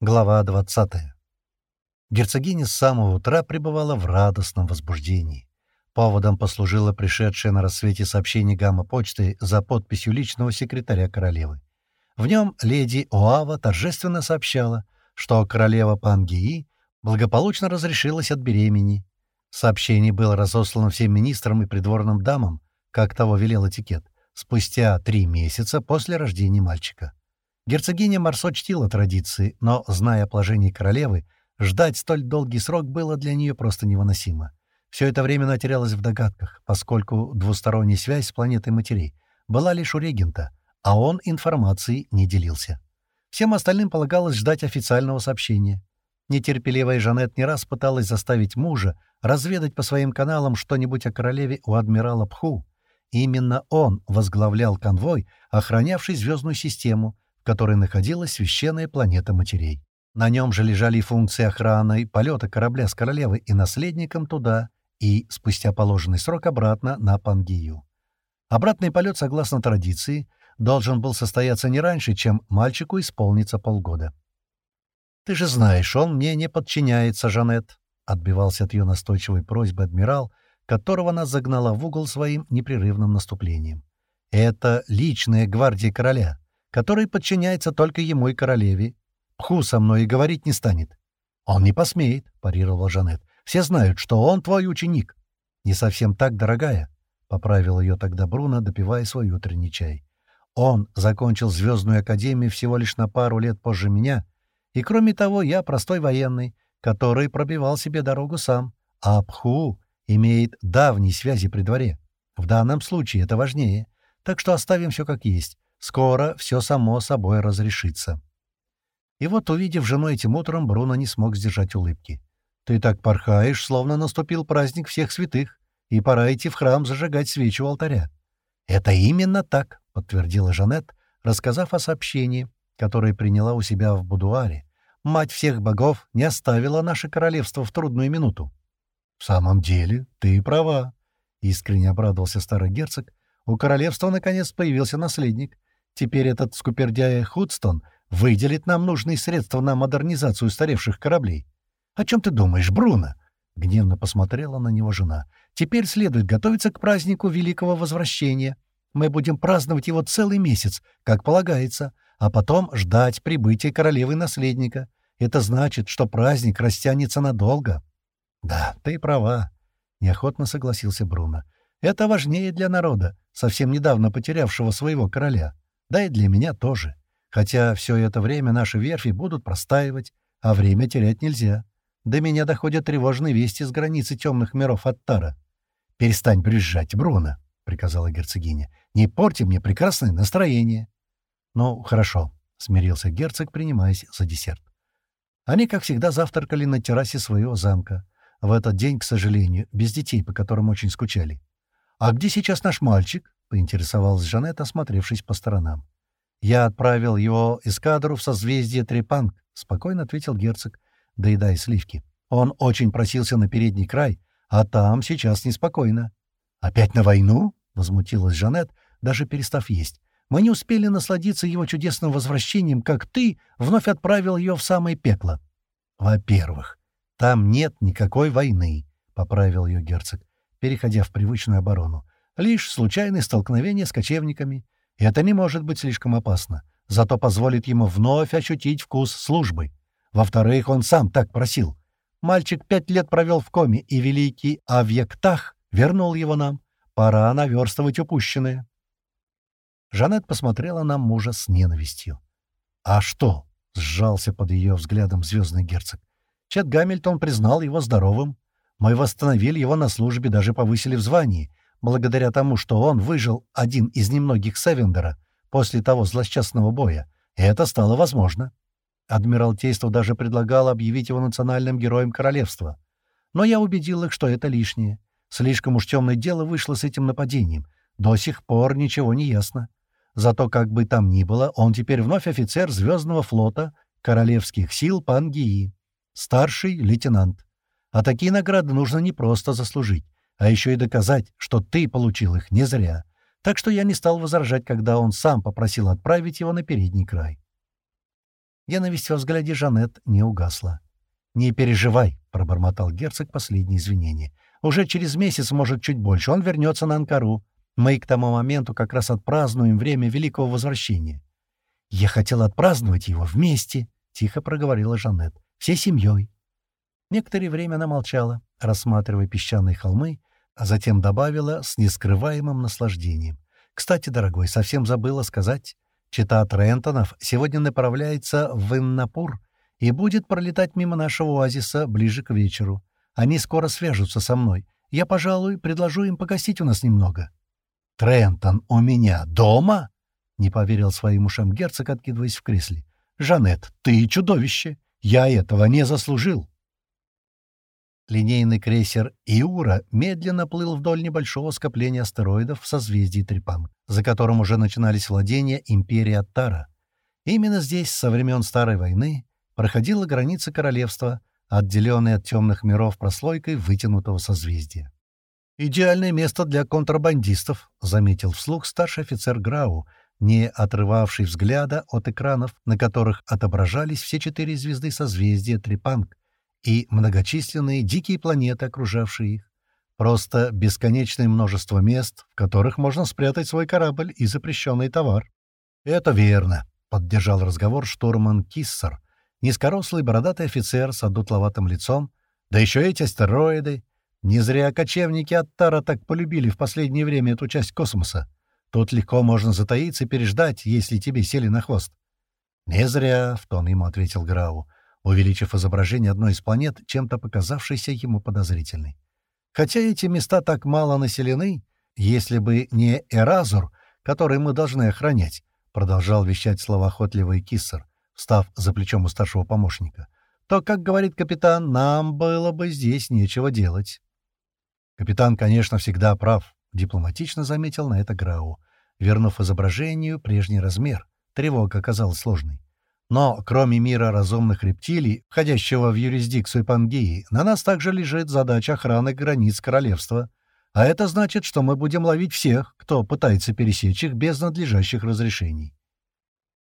Глава 20. Герцогиня с самого утра пребывала в радостном возбуждении. Поводом послужило пришедшее на рассвете сообщение гамма-почты за подписью личного секретаря королевы. В нем леди Оава торжественно сообщала, что королева Пангии благополучно разрешилась от беремени. Сообщение было разослано всем министрам и придворным дамам, как того велел этикет, спустя три месяца после рождения мальчика. Герцогиня Марсо чтила традиции, но, зная о положении королевы, ждать столь долгий срок было для нее просто невыносимо. Все это время она терялась в догадках, поскольку двусторонняя связь с планетой матерей была лишь у регента, а он информацией не делился. Всем остальным полагалось ждать официального сообщения. Нетерпеливая Жанет не раз пыталась заставить мужа разведать по своим каналам что-нибудь о королеве у адмирала Пху. Именно он возглавлял конвой, охранявший звездную систему, которой находилась священная планета матерей. На нем же лежали функции охраны полета корабля с королевой и наследником туда, и, спустя положенный срок, обратно на Пангию. Обратный полет, согласно традиции, должен был состояться не раньше, чем мальчику исполнится полгода. «Ты же знаешь, он мне не подчиняется, Жанет», — отбивался от ее настойчивой просьбы адмирал, которого она загнала в угол своим непрерывным наступлением. «Это личная гвардия короля который подчиняется только ему и королеве. Пху со мной и говорить не станет. «Он не посмеет», — парировал Жанет. «Все знают, что он твой ученик». «Не совсем так, дорогая», — поправил ее тогда Бруно, допивая свой утренний чай. «Он закончил Звездную Академию всего лишь на пару лет позже меня, и, кроме того, я простой военный, который пробивал себе дорогу сам, а Пху имеет давние связи при дворе. В данном случае это важнее, так что оставим все как есть. Скоро все само собой разрешится. И вот, увидев жену этим утром, Бруно не смог сдержать улыбки. «Ты так порхаешь, словно наступил праздник всех святых, и пора идти в храм зажигать свечу алтаря». «Это именно так», — подтвердила Жанет, рассказав о сообщении, которое приняла у себя в будуаре. «Мать всех богов не оставила наше королевство в трудную минуту». «В самом деле, ты права», — искренне обрадовался старый герцог. «У королевства, наконец, появился наследник, Теперь этот скупердяя Худстон выделит нам нужные средства на модернизацию устаревших кораблей. О чем ты думаешь, Бруно? Гневно посмотрела на него жена. Теперь следует готовиться к празднику Великого Возвращения. Мы будем праздновать его целый месяц, как полагается, а потом ждать прибытия королевы-наследника. Это значит, что праздник растянется надолго. — Да, ты права, — неохотно согласился Бруно. — Это важнее для народа, совсем недавно потерявшего своего короля. Да и для меня тоже. Хотя все это время наши верфи будут простаивать, а время терять нельзя. До меня доходят тревожные вести с границы темных миров Аттара. «Перестань брюзжать, Бруно», — приказала герцогиня. «Не порти мне прекрасное настроение». «Ну, хорошо», — смирился герцог, принимаясь за десерт. Они, как всегда, завтракали на террасе своего замка. В этот день, к сожалению, без детей, по которым очень скучали. «А где сейчас наш мальчик?» — поинтересовалась Жанет, осмотревшись по сторонам. «Я отправил его эскадру в созвездие Трепанг», — спокойно ответил герцог, доедая сливки. «Он очень просился на передний край, а там сейчас неспокойно». «Опять на войну?» — возмутилась Жанет, даже перестав есть. «Мы не успели насладиться его чудесным возвращением, как ты вновь отправил ее в самое пекло». «Во-первых, там нет никакой войны», — поправил ее герцог, переходя в привычную оборону. Лишь случайное столкновение с кочевниками. И это не может быть слишком опасно. Зато позволит ему вновь ощутить вкус службы. Во-вторых, он сам так просил. Мальчик пять лет провел в коме, и великий Авьектах вернул его нам. Пора наверстывать упущенное. Жанет посмотрела на мужа с ненавистью. «А что?» — сжался под ее взглядом звездный герцог. Чет Гамильтон признал его здоровым. Мы восстановили его на службе, даже повысили в звании благодаря тому, что он выжил один из немногих Севендера после того злосчастного боя, это стало возможно. Адмиралтейство даже предлагало объявить его национальным героем королевства. Но я убедил их, что это лишнее. Слишком уж темное дело вышло с этим нападением. До сих пор ничего не ясно. Зато, как бы там ни было, он теперь вновь офицер Звездного флота Королевских сил Пангии. Старший лейтенант. А такие награды нужно не просто заслужить, а еще и доказать, что ты получил их не зря. Так что я не стал возражать, когда он сам попросил отправить его на передний край. Ненависть во взгляде Жанет не угасла. «Не переживай», — пробормотал герцог последние извинения. «Уже через месяц, может, чуть больше, он вернется на Анкару. Мы к тому моменту как раз отпразднуем время Великого Возвращения». «Я хотел отпраздновать его вместе», — тихо проговорила Жанет. «Всей семьей». Некоторое время она молчала, рассматривая песчаные холмы, а затем добавила с нескрываемым наслаждением. «Кстати, дорогой, совсем забыла сказать. Чита Трентонов сегодня направляется в Иннапур и будет пролетать мимо нашего оазиса ближе к вечеру. Они скоро свяжутся со мной. Я, пожалуй, предложу им погостить у нас немного». «Трентон у меня дома?» — не поверил своим ушам герцог, откидываясь в кресле. «Жанет, ты чудовище! Я этого не заслужил!» Линейный крейсер «Иура» медленно плыл вдоль небольшого скопления астероидов в созвездии Трипан, за которым уже начинались владения империи Аттара. Именно здесь, со времен Старой войны, проходила граница королевства, отделенная от темных миров прослойкой вытянутого созвездия. «Идеальное место для контрабандистов», — заметил вслух старший офицер Грау, не отрывавший взгляда от экранов, на которых отображались все четыре звезды созвездия Трипанг, и многочисленные дикие планеты, окружавшие их. Просто бесконечное множество мест, в которых можно спрятать свой корабль и запрещенный товар. «Это верно», — поддержал разговор штурман Киссер, низкорослый бородатый офицер с одутловатым лицом, да еще эти астероиды. Не зря кочевники от Тара так полюбили в последнее время эту часть космоса. Тут легко можно затаиться и переждать, если тебе сели на хвост. «Не зря», — в тон ему ответил Грау увеличив изображение одной из планет, чем-то показавшейся ему подозрительной. Хотя эти места так мало населены, если бы не Эразур, который мы должны охранять, продолжал вещать словоохотливый Киссер, встав за плечом у старшего помощника, то, как говорит капитан, нам было бы здесь нечего делать. Капитан, конечно, всегда прав, дипломатично заметил на это Грау, вернув изображению прежний размер. Тревога оказалась сложной. Но, кроме мира разумных рептилий, входящего в юрисдикцию Пангеи, на нас также лежит задача охраны границ королевства. А это значит, что мы будем ловить всех, кто пытается пересечь их без надлежащих разрешений.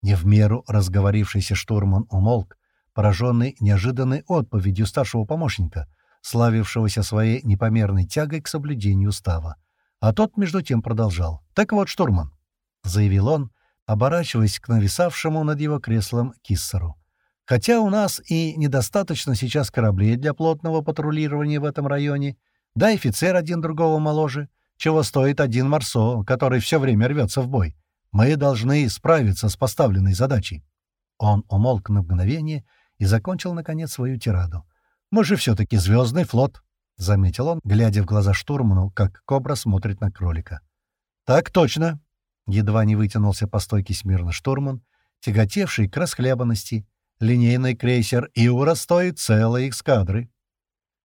Не в меру разговорившийся штурман умолк, пораженный неожиданной отповедью старшего помощника, славившегося своей непомерной тягой к соблюдению устава. А тот, между тем, продолжал. «Так вот, штурман», — заявил он, — оборачиваясь к нависавшему над его креслом Киссеру. «Хотя у нас и недостаточно сейчас кораблей для плотного патрулирования в этом районе, да офицер один другого моложе, чего стоит один Марсо, который все время рвется в бой. Мы должны справиться с поставленной задачей». Он умолк на мгновение и закончил, наконец, свою тираду. «Мы же все-таки звездный флот», — заметил он, глядя в глаза штурману, как кобра смотрит на кролика. «Так точно», Едва не вытянулся по стойке смирно штурман, тяготевший к расхлябанности. Линейный крейсер «Иура» стоит целой эскадры.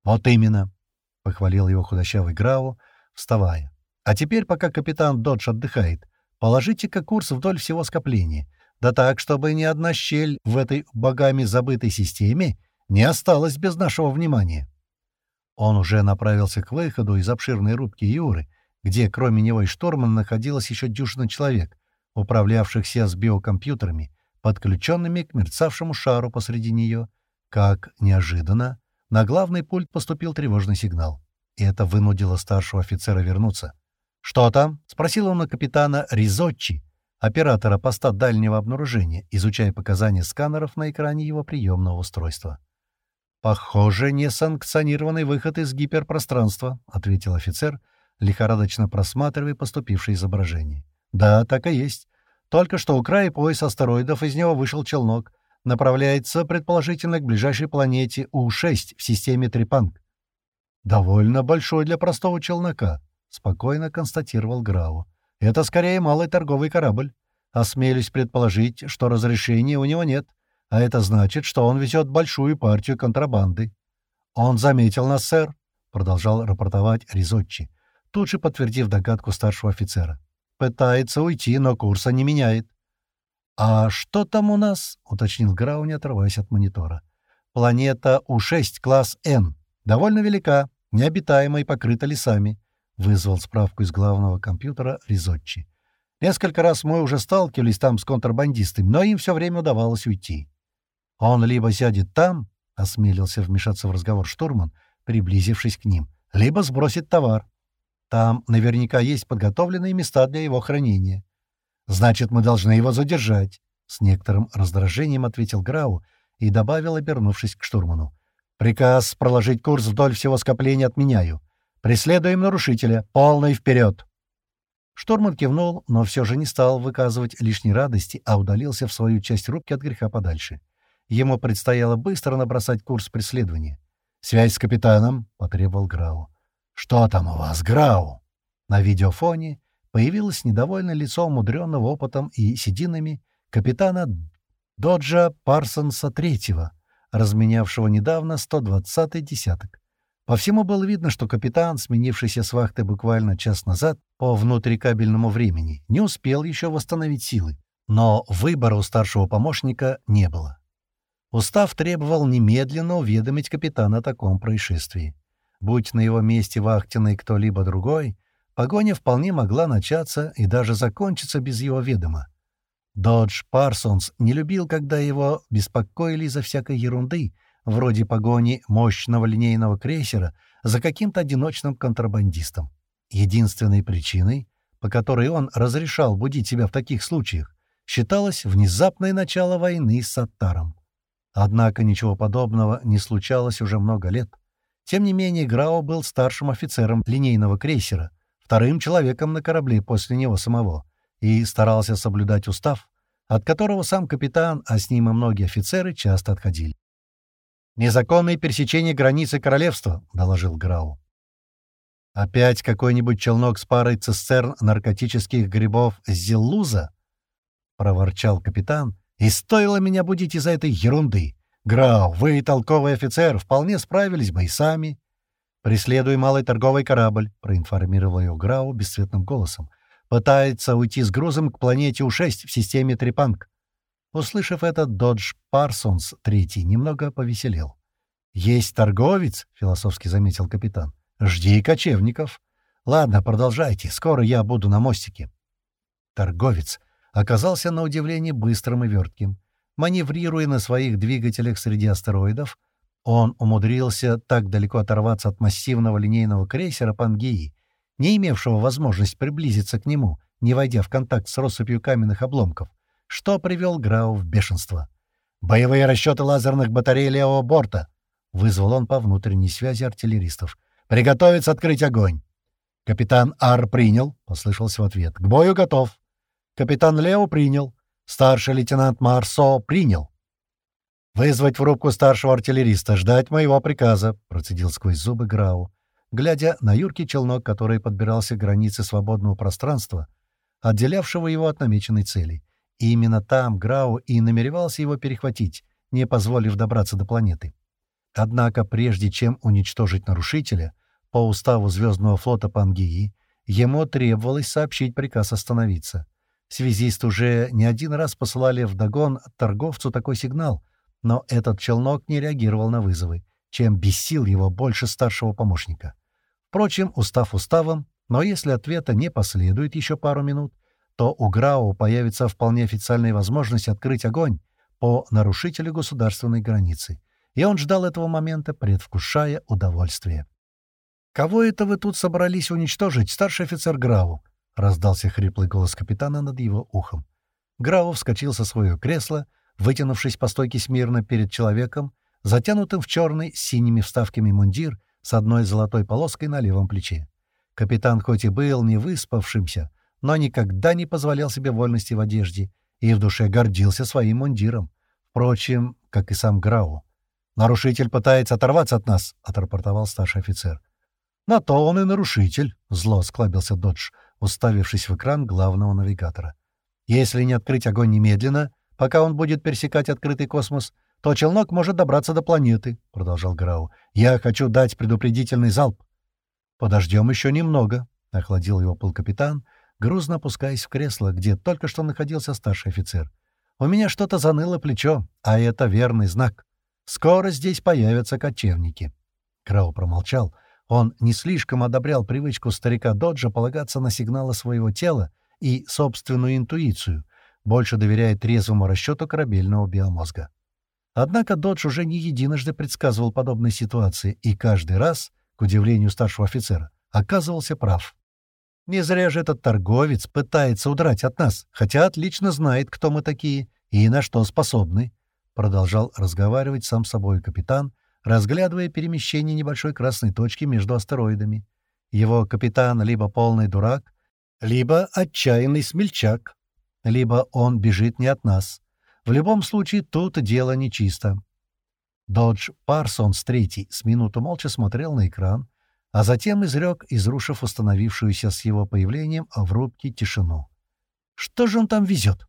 «Вот именно», — похвалил его худощавый Грау, вставая. «А теперь, пока капитан Додж отдыхает, положите-ка курс вдоль всего скопления, да так, чтобы ни одна щель в этой богами забытой системе не осталась без нашего внимания». Он уже направился к выходу из обширной рубки Юры, где кроме него и штурмана находилось еще дюжина человек, управлявшихся с биокомпьютерами, подключенными к мерцавшему шару посреди нее, как неожиданно на главный пульт поступил тревожный сигнал. И это вынудило старшего офицера вернуться. «Что там?» — спросил он у капитана Ризотчи, оператора поста дальнего обнаружения, изучая показания сканеров на экране его приемного устройства. «Похоже, несанкционированный выход из гиперпространства», — ответил офицер, лихорадочно просматривая поступившее изображение. «Да, так и есть. Только что у края пояса астероидов из него вышел челнок. Направляется, предположительно, к ближайшей планете У-6 в системе Трипанг. «Довольно большой для простого челнока», — спокойно констатировал Грау. «Это скорее малый торговый корабль. Осмелюсь предположить, что разрешения у него нет, а это значит, что он везет большую партию контрабанды». «Он заметил нас, сэр», — продолжал рапортовать Ризотчи тут же подтвердив догадку старшего офицера. «Пытается уйти, но курса не меняет». «А что там у нас?» — уточнил Грау, не отрываясь от монитора. «Планета У-6, класс Н. Довольно велика, необитаема и покрыта лесами», — вызвал справку из главного компьютера Ризотчи. «Несколько раз мы уже сталкивались там с контрабандистами, но им все время удавалось уйти». Он либо сядет там, — осмелился вмешаться в разговор штурман, приблизившись к ним, — либо сбросит товар. Там наверняка есть подготовленные места для его хранения. Значит, мы должны его задержать, — с некоторым раздражением ответил Грау и добавил, обернувшись к штурману. Приказ проложить курс вдоль всего скопления отменяю. Преследуем нарушителя. Полный вперед. Штурман кивнул, но все же не стал выказывать лишней радости, а удалился в свою часть рубки от греха подальше. Ему предстояло быстро набросать курс преследования. «Связь с капитаном», — потребовал Грау. «Что там у вас, Грау?» На видеофоне появилось недовольное лицо умудренного опытом и сединами капитана Доджа Парсонса Третьего, разменявшего недавно 120-й десяток. По всему было видно, что капитан, сменившийся с вахты буквально час назад по внутрикабельному времени, не успел еще восстановить силы. Но выбора у старшего помощника не было. Устав требовал немедленно уведомить капитана о таком происшествии. Будь на его месте вахтенный кто-либо другой, погоня вполне могла начаться и даже закончиться без его ведома. Додж Парсонс не любил, когда его беспокоили из-за всякой ерунды, вроде погони мощного линейного крейсера за каким-то одиночным контрабандистом. Единственной причиной, по которой он разрешал будить себя в таких случаях, считалось внезапное начало войны с Саттаром. Однако ничего подобного не случалось уже много лет. Тем не менее, Грао был старшим офицером линейного крейсера, вторым человеком на корабле после него самого, и старался соблюдать устав, от которого сам капитан, а с ним и многие офицеры, часто отходили. «Незаконное пересечение границы королевства», — доложил Грау. «Опять какой-нибудь челнок с парой цистерн наркотических грибов Зиллуза?» — проворчал капитан. «И стоило меня будить из-за этой ерунды. Грау, вы, толковый офицер, вполне справились бы и сами». «Преследуй малый торговый корабль», — проинформировал ее Грау бесцветным голосом. Пытается уйти с грузом к планете У-6 в системе Трипанг. Услышав это, Додж Парсонс третий немного повеселел. «Есть торговец», — философски заметил капитан. «Жди кочевников. Ладно, продолжайте, скоро я буду на мостике». Торговец оказался на удивление быстрым и вертким. Маневрируя на своих двигателях среди астероидов, он умудрился так далеко оторваться от массивного линейного крейсера Пангеи, не имевшего возможность приблизиться к нему, не войдя в контакт с россыпью каменных обломков, что привел Грау в бешенство. «Боевые расчеты лазерных батарей левого борта!» — вызвал он по внутренней связи артиллеристов. «Приготовиться открыть огонь!» «Капитан Ар принял», — послышался в ответ. «К бою готов». «Капитан Лео принял». «Старший лейтенант Марсо принял». «Вызвать в рубку старшего артиллериста, ждать моего приказа», — процедил сквозь зубы Грау глядя на юркий челнок, который подбирался к границе свободного пространства, отделявшего его от намеченной цели. И именно там Грау и намеревался его перехватить, не позволив добраться до планеты. Однако прежде чем уничтожить нарушителя, по уставу Звездного флота Пангеи, ему требовалось сообщить приказ остановиться. Связисты уже не один раз посылали вдогон торговцу такой сигнал, но этот челнок не реагировал на вызовы, чем бесил его больше старшего помощника. Впрочем, устав уставом, но если ответа не последует еще пару минут, то у Грау появится вполне официальная возможность открыть огонь по нарушителю государственной границы. И он ждал этого момента, предвкушая удовольствие. «Кого это вы тут собрались уничтожить, старший офицер Грау?» — раздался хриплый голос капитана над его ухом. Грау вскочил со своего кресла, вытянувшись по стойке смирно перед человеком, затянутым в черный с синими вставками мундир с одной золотой полоской на левом плече. Капитан хоть и был не выспавшимся, но никогда не позволял себе вольности в одежде и в душе гордился своим мундиром. Впрочем, как и сам Грау. «Нарушитель пытается оторваться от нас», — отрапортовал старший офицер. «На то он и нарушитель», — зло склабился Додж, уставившись в экран главного навигатора. «Если не открыть огонь немедленно, пока он будет пересекать открытый космос, то челнок может добраться до планеты», — продолжал Грау. «Я хочу дать предупредительный залп». «Подождем еще немного», — охладил его полкапитан, грузно опускаясь в кресло, где только что находился старший офицер. «У меня что-то заныло плечо, а это верный знак. Скоро здесь появятся кочевники». Грау промолчал. Он не слишком одобрял привычку старика Доджа полагаться на сигналы своего тела и собственную интуицию, больше доверяя трезвому расчету корабельного биомозга. Однако Додж уже не единожды предсказывал подобные ситуации, и каждый раз, к удивлению старшего офицера, оказывался прав. Не зря же этот торговец пытается удрать от нас, хотя отлично знает, кто мы такие и на что способны, — продолжал разговаривать сам собой капитан, разглядывая перемещение небольшой красной точки между астероидами. Его капитан либо полный дурак, либо отчаянный смельчак, либо он бежит не от нас. В любом случае, тут дело нечисто. Додж Парсонс третий с минуту молча смотрел на экран, а затем изрек, изрушив установившуюся с его появлением в рубке тишину. «Что же он там везет?»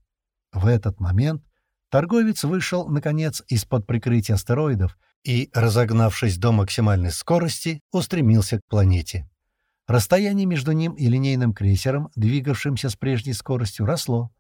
В этот момент торговец вышел, наконец, из-под прикрытия астероидов и, разогнавшись до максимальной скорости, устремился к планете. Расстояние между ним и линейным крейсером, двигавшимся с прежней скоростью, росло,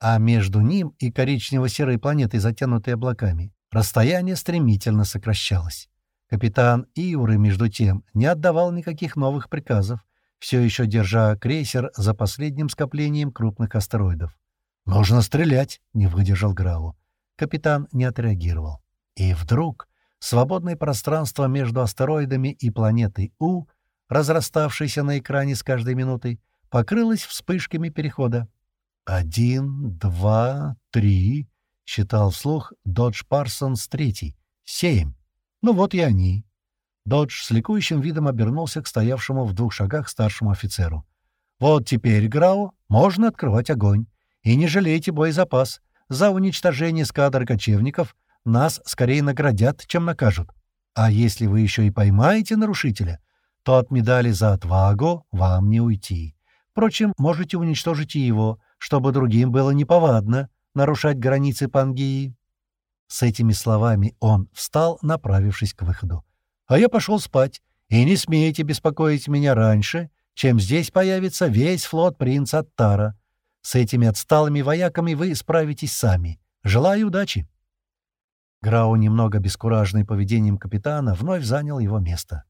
а между ним и коричнево-серой планетой, затянутой облаками, расстояние стремительно сокращалось. Капитан Иуры, между тем, не отдавал никаких новых приказов, все еще держа крейсер за последним скоплением крупных астероидов. «Нужно стрелять!» — не выдержал Грау. Капитан не отреагировал. И вдруг свободное пространство между астероидами и планетой У, разраставшееся на экране с каждой минутой, покрылось вспышками перехода. «Один, два, три», — считал вслух Додж Парсонс третий. «Семь. Ну вот и они». Додж с ликующим видом обернулся к стоявшему в двух шагах старшему офицеру. «Вот теперь, Грау, можно открывать огонь. И не жалейте боезапас. За уничтожение эскадр кочевников нас скорее наградят, чем накажут. А если вы еще и поймаете нарушителя, то от медали за отвагу вам не уйти. Впрочем, можете уничтожить его, чтобы другим было неповадно нарушать границы Пангии. С этими словами он встал, направившись к выходу. «А я пошел спать, и не смейте беспокоить меня раньше, чем здесь появится весь флот принца Аттара. С этими отсталыми вояками вы справитесь сами. Желаю удачи!» Грау, немного бескуражный поведением капитана, вновь занял его место.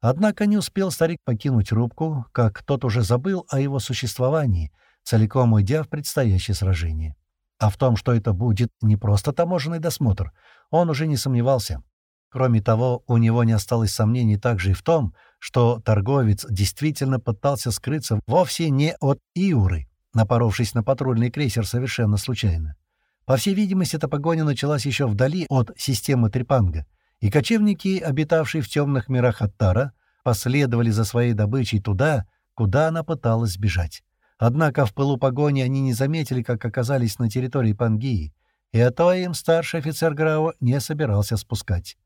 Однако не успел старик покинуть рубку, как тот уже забыл о его существовании, целиком уйдя в предстоящее сражение. А в том, что это будет не просто таможенный досмотр, он уже не сомневался. Кроме того, у него не осталось сомнений также и в том, что торговец действительно пытался скрыться вовсе не от Иуры, напоровшись на патрульный крейсер совершенно случайно. По всей видимости, эта погоня началась еще вдали от системы Трипанга, и кочевники, обитавшие в темных мирах Аттара, последовали за своей добычей туда, куда она пыталась сбежать. Однако в пылу погони они не заметили, как оказались на территории Пангии, и этого им старший офицер Грау не собирался спускать.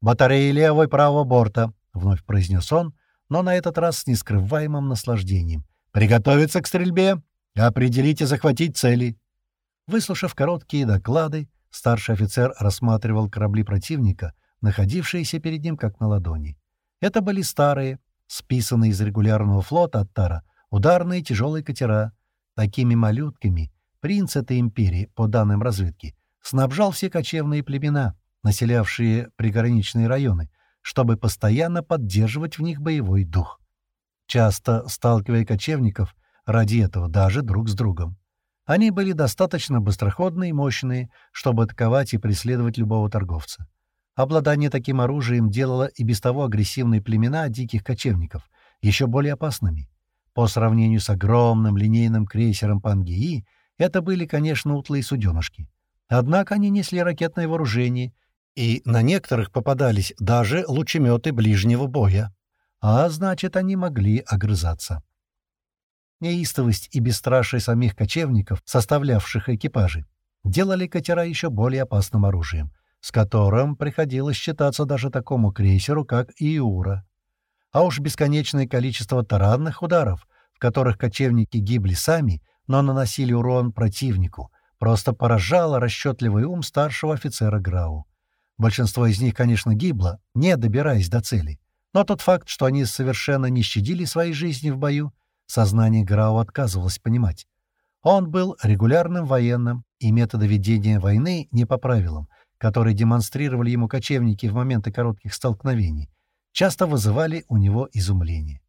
«Батареи левой правого борта», — вновь произнес он, но на этот раз с нескрываемым наслаждением. «Приготовиться к стрельбе! Определить и захватить цели!» Выслушав короткие доклады, старший офицер рассматривал корабли противника, находившиеся перед ним как на ладони. Это были старые, списанные из регулярного флота Аттара, Ударные тяжелые катера. Такими малютками принц этой империи, по данным разведки, снабжал все кочевные племена, населявшие приграничные районы, чтобы постоянно поддерживать в них боевой дух. Часто сталкивая кочевников ради этого даже друг с другом. Они были достаточно быстроходные и мощные, чтобы атаковать и преследовать любого торговца. Обладание таким оружием делало и без того агрессивные племена диких кочевников еще более опасными. По сравнению с огромным линейным крейсером Пангеи, это были, конечно, утлые суденышки. Однако они несли ракетное вооружение, и на некоторых попадались даже лучеметы ближнего боя. А значит, они могли огрызаться. Неистовость и бесстрашие самих кочевников, составлявших экипажи, делали катера еще более опасным оружием, с которым приходилось считаться даже такому крейсеру, как Иура а уж бесконечное количество таранных ударов, в которых кочевники гибли сами, но наносили урон противнику, просто поражало расчетливый ум старшего офицера Грау. Большинство из них, конечно, гибло, не добираясь до цели. Но тот факт, что они совершенно не щадили своей жизни в бою, сознание Грау отказывалось понимать. Он был регулярным военным, и методы ведения войны не по правилам, которые демонстрировали ему кочевники в моменты коротких столкновений, часто вызывали у него изумление.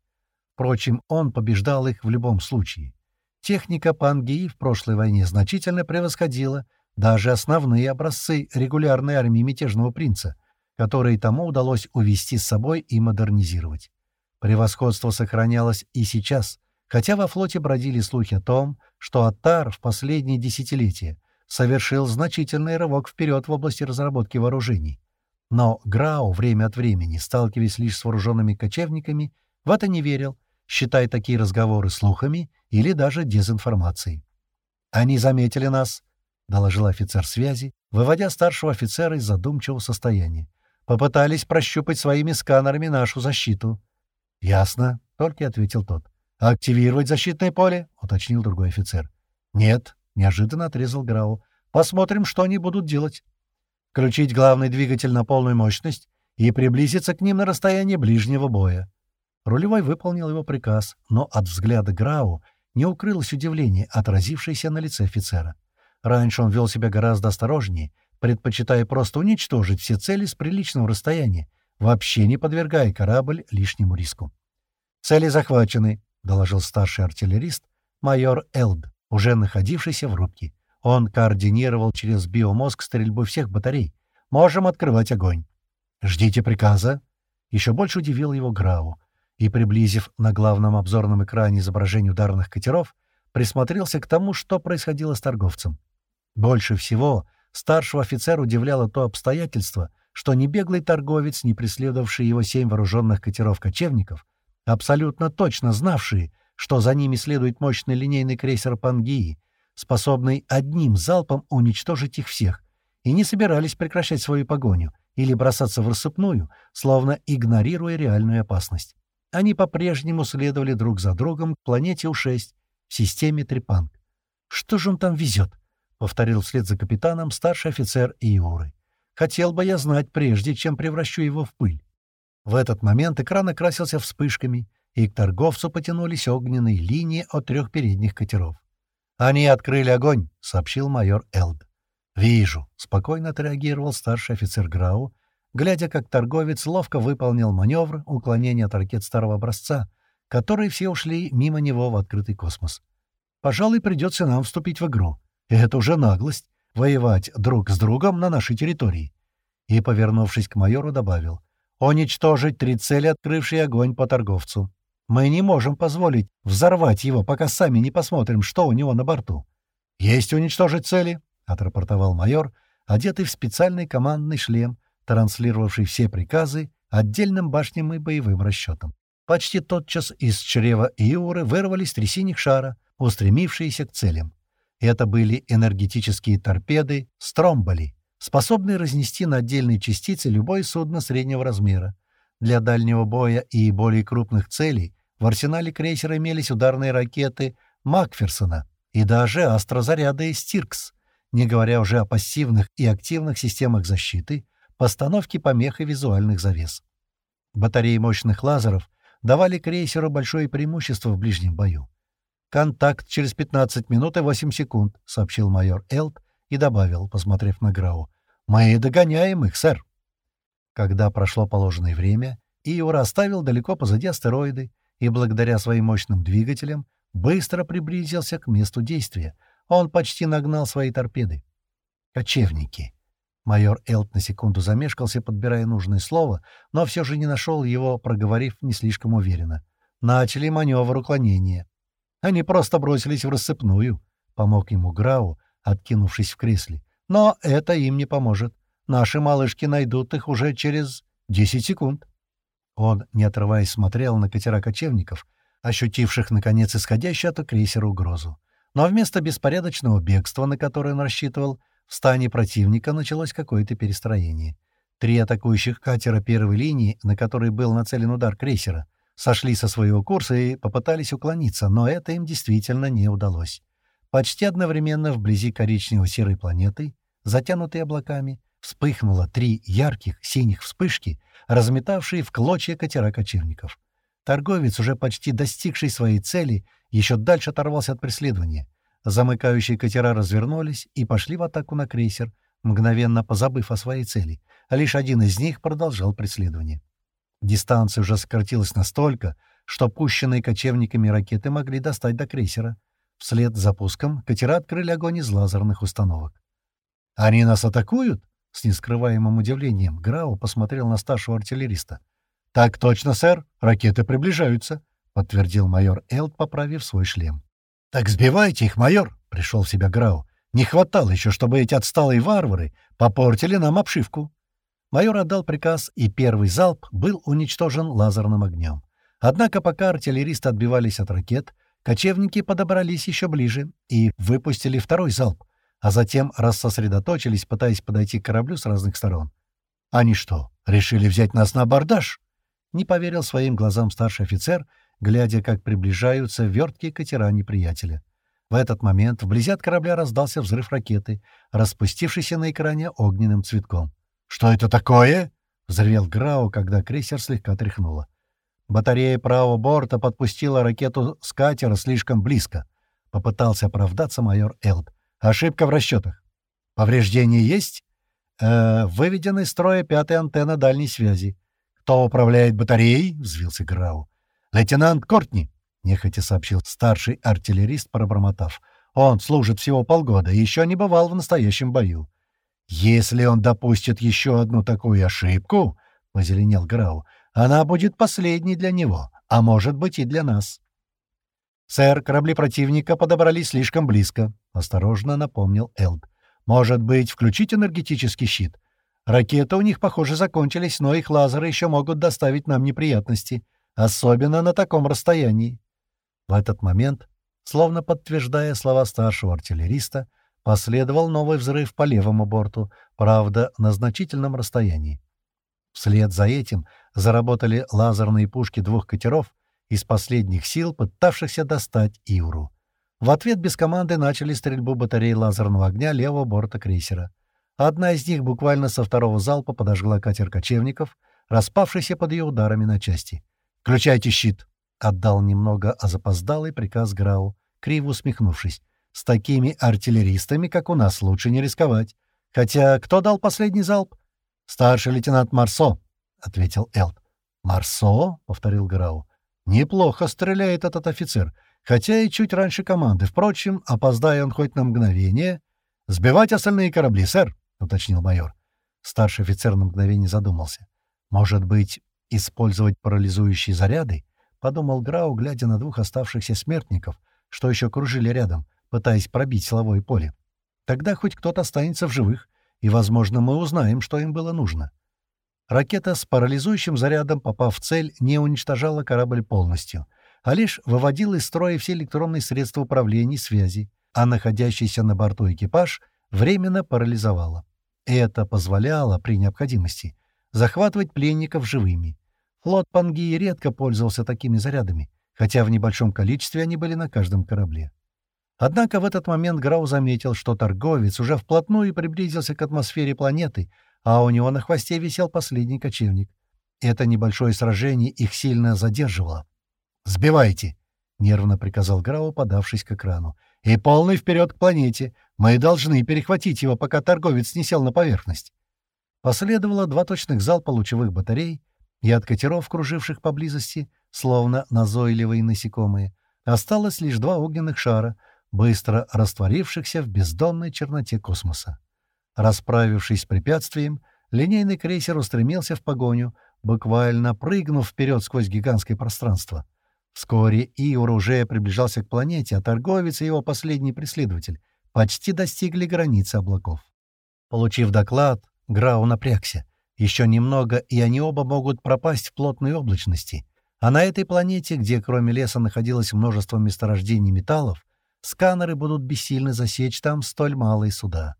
Впрочем, он побеждал их в любом случае. Техника Пангии в прошлой войне значительно превосходила даже основные образцы регулярной армии мятежного принца, которые тому удалось увести с собой и модернизировать. Превосходство сохранялось и сейчас, хотя во флоте бродили слухи о том, что Аттар в последние десятилетия совершил значительный рывок вперед в области разработки вооружений. Но Грау время от времени, сталкиваясь лишь с вооруженными кочевниками, в это не верил, считая такие разговоры слухами или даже дезинформацией. «Они заметили нас», — доложил офицер связи, выводя старшего офицера из задумчивого состояния. «Попытались прощупать своими сканерами нашу защиту». «Ясно», — только ответил тот. «Активировать защитное поле?» — уточнил другой офицер. «Нет», — неожиданно отрезал Грау. «Посмотрим, что они будут делать. Включить главный двигатель на полную мощность и приблизиться к ним на расстояние ближнего боя». Рулевой выполнил его приказ, но от взгляда Грау не укрылось удивление, отразившееся на лице офицера. Раньше он вел себя гораздо осторожнее, предпочитая просто уничтожить все цели с приличного расстояния, вообще не подвергая корабль лишнему риску. «Цели захвачены», — доложил старший артиллерист, майор Элд, уже находившийся в рубке. Он координировал через биомозг стрельбу всех батарей. «Можем открывать огонь». «Ждите приказа». Еще больше удивил его Грау и, приблизив на главном обзорном экране изображение ударных катеров, присмотрелся к тому, что происходило с торговцем. Больше всего старшего офицера удивляло то обстоятельство, что ни беглый торговец, ни преследовавший его семь вооруженных катеров-кочевников, абсолютно точно знавшие, что за ними следует мощный линейный крейсер «Пангии», способный одним залпом уничтожить их всех, и не собирались прекращать свою погоню или бросаться в рассыпную, словно игнорируя реальную опасность. Они по-прежнему следовали друг за другом к планете У-6 в системе Трипанг. «Что же он там везет?» — повторил вслед за капитаном старший офицер Иоры. «Хотел бы я знать, прежде чем превращу его в пыль». В этот момент экран окрасился вспышками, и к торговцу потянулись огненные линии от трех передних катеров. «Они открыли огонь», — сообщил майор Элд. «Вижу», — спокойно отреагировал старший офицер Грау, глядя, как торговец ловко выполнил маневр уклонения от ракет старого образца, которые все ушли мимо него в открытый космос. «Пожалуй, придется нам вступить в игру. Это уже наглость — воевать друг с другом на нашей территории». И, повернувшись к майору, добавил, «Уничтожить три цели, открывшие огонь по торговцу. Мы не можем позволить взорвать его, пока сами не посмотрим, что у него на борту». «Есть уничтожить цели», — отрапортовал майор, одетый в специальный командный шлем, транслировавший все приказы отдельным башням и боевым расчетам. Почти тотчас из чрева Иуры вырвались три синих шара, устремившиеся к целям. Это были энергетические торпеды «Стромболи», способные разнести на отдельные частицы любое судно среднего размера. Для дальнего боя и более крупных целей в арсенале крейсера имелись ударные ракеты Макферсона и даже астрозаряды «Стиркс», не говоря уже о пассивных и активных системах защиты, постановки помех и визуальных завес. Батареи мощных лазеров давали крейсеру большое преимущество в ближнем бою. «Контакт через 15 минут и 8 секунд», — сообщил майор Элт и добавил, посмотрев на Грау. «Мы догоняем их, сэр». Когда прошло положенное время, Иора оставил далеко позади астероиды и, благодаря своим мощным двигателям, быстро приблизился к месту действия. Он почти нагнал свои торпеды. Кочевники. Майор Элт на секунду замешкался, подбирая нужное слово, но все же не нашел его, проговорив не слишком уверенно. Начали маневр уклонения. Они просто бросились в рассыпную, — помог ему Грау, откинувшись в кресле. Но это им не поможет. Наши малышки найдут их уже через десять секунд. Он, не отрываясь, смотрел на катера кочевников, ощутивших, наконец, исходящую от крейсера угрозу. Но вместо беспорядочного бегства, на которое он рассчитывал, в стане противника началось какое-то перестроение. Три атакующих катера первой линии, на который был нацелен удар крейсера, сошли со своего курса и попытались уклониться, но это им действительно не удалось. Почти одновременно вблизи коричнево-серой планеты, затянутой облаками, вспыхнуло три ярких синих вспышки, разметавшие в клочья катера кочевников. Торговец, уже почти достигший своей цели, еще дальше оторвался от преследования. Замыкающие катера развернулись и пошли в атаку на крейсер, мгновенно позабыв о своей цели, а лишь один из них продолжал преследование. Дистанция уже сократилась настолько, что пущенные кочевниками ракеты могли достать до крейсера. Вслед за пуском катера открыли огонь из лазерных установок. «Они нас атакуют?» С нескрываемым удивлением Грау посмотрел на старшего артиллериста. «Так точно, сэр. Ракеты приближаются», — подтвердил майор Элт, поправив свой шлем. «Так сбивайте их, майор!» — пришел в себя Грау. «Не хватало еще, чтобы эти отсталые варвары попортили нам обшивку». Майор отдал приказ, и первый залп был уничтожен лазерным огнем. Однако пока артиллеристы отбивались от ракет, кочевники подобрались еще ближе и выпустили второй залп, а затем рассосредоточились, пытаясь подойти к кораблю с разных сторон. «Они что, решили взять нас на абордаж?» Не поверил своим глазам старший офицер, глядя, как приближаются верткие катера неприятеля. В этот момент вблизи от корабля раздался взрыв ракеты, распустившийся на экране огненным цветком. «Что это такое?» — взревел Грау, когда крейсер слегка тряхнуло. Батарея правого борта подпустила ракету с катера слишком близко. Попытался оправдаться майор Элд. Ошибка в расчетах. Повреждения есть? Э, выведена из строя пятая антенна дальней связи. Кто управляет батареей? — взвился Грау. Лейтенант Кортни, — нехотя сообщил старший артиллерист, пробормотав. Он служит всего полгода и еще не бывал в настоящем бою. Если он допустит еще одну такую ошибку, — позеленел Грау, — она будет последней для него, а может быть и для нас. «Сэр, корабли противника подобрались слишком близко», — осторожно напомнил Элд. «Может быть, включить энергетический щит? Ракеты у них, похоже, закончились, но их лазеры еще могут доставить нам неприятности, особенно на таком расстоянии». В этот момент, словно подтверждая слова старшего артиллериста, последовал новый взрыв по левому борту, правда, на значительном расстоянии. Вслед за этим заработали лазерные пушки двух катеров, из последних сил пытавшихся достать Иуру. В ответ без команды начали стрельбу батареи лазерного огня левого борта крейсера. Одна из них буквально со второго залпа подожгла катер кочевников, распавшийся под ее ударами на части. «Включайте щит!» — отдал немного запоздалый приказ Грау, криво усмехнувшись. «С такими артиллеристами, как у нас, лучше не рисковать. Хотя кто дал последний залп?» «Старший лейтенант Марсо», — ответил Элт. «Марсо?» — повторил Грау. «Неплохо стреляет этот офицер, хотя и чуть раньше команды. Впрочем, опоздая он хоть на мгновение...» «Сбивать остальные корабли, сэр», — уточнил майор. Старший офицер на мгновение задумался. «Может быть, использовать парализующие заряды?» — подумал Грау, глядя на двух оставшихся смертников, что еще кружили рядом, пытаясь пробить силовое поле. «Тогда хоть кто-то останется в живых, и, возможно, мы узнаем, что им было нужно. Ракета с парализующим зарядом, попав в цель, не уничтожала корабль полностью, а лишь выводила из строя все электронные средства управления и связи, а находящийся на борту экипаж временно парализовала. Это позволяло, при необходимости, захватывать пленников живыми. Флот Пангии редко пользовался такими зарядами, хотя в небольшом количестве они были на каждом корабле. Однако в этот момент Грау заметил, что торговец уже вплотную приблизился к атмосфере планеты, а у него на хвосте висел последний кочевник. Это небольшое сражение их сильно задерживало. «Сбивайте!» — нервно приказал Грау, подавшись к экрану. «И полный вперед к планете! Мы должны перехватить его, пока торговец не сел на поверхность!» Последовало два точных залпа лучевых батарей, и от катеров, круживших поблизости, словно назойливые насекомые, осталось лишь два огненных шара — быстро растворившихся в бездонной черноте космоса. Расправившись с препятствием, линейный крейсер устремился в погоню, буквально прыгнув вперед сквозь гигантское пространство. Вскоре Иор уже приближался к планете, а торговец и его последний преследователь почти достигли границы облаков. Получив доклад, Грау напрягся. Еще немного, и они оба могут пропасть в плотной облачности. А на этой планете, где кроме леса находилось множество месторождений металлов, сканеры будут бессильно засечь там столь малые суда.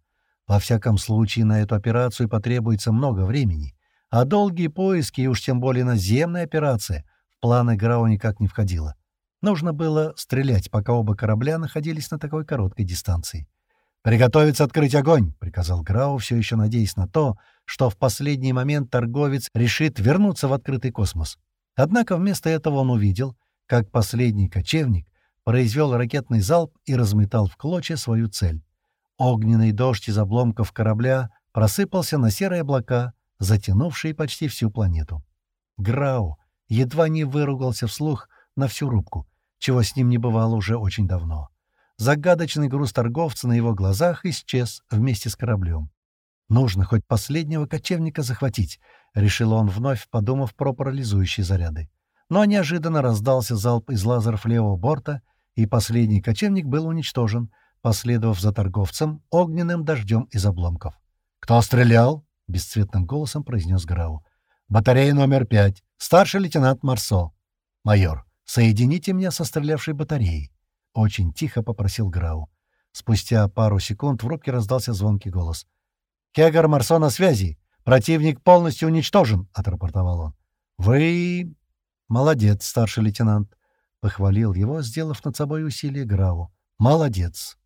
Во всяком случае, на эту операцию потребуется много времени, а долгие поиски и уж тем более наземная операция в планы Грау никак не входила. Нужно было стрелять, пока оба корабля находились на такой короткой дистанции. «Приготовиться открыть огонь!» — приказал Грау, все еще надеясь на то, что в последний момент торговец решит вернуться в открытый космос. Однако вместо этого он увидел, как последний кочевник произвел ракетный залп и разметал в клочья свою цель. Огненный дождь из обломков корабля просыпался на серые облака, затянувшие почти всю планету. Грау едва не выругался вслух на всю рубку, чего с ним не бывало уже очень давно. загадочный груз торговца на его глазах исчез вместе с кораблем. «Нужно хоть последнего кочевника захватить», — решил он вновь, подумав про парализующие заряды. Но неожиданно раздался залп из лазеров левого борта, и последний кочевник был уничтожен, последовав за торговцем огненным дождем из обломков. «Кто стрелял?» — бесцветным голосом произнес Грау. «Батарея номер пять. Старший лейтенант Марсо». «Майор, соедините меня со стрелявшей батареей». Очень тихо попросил Грау. Спустя пару секунд в рубке раздался звонкий голос. «Кегар Марсо на связи. Противник полностью уничтожен», — отрапортовал он. «Вы... молодец, старший лейтенант», — похвалил его, сделав над собой усилие Грау. «Молодец».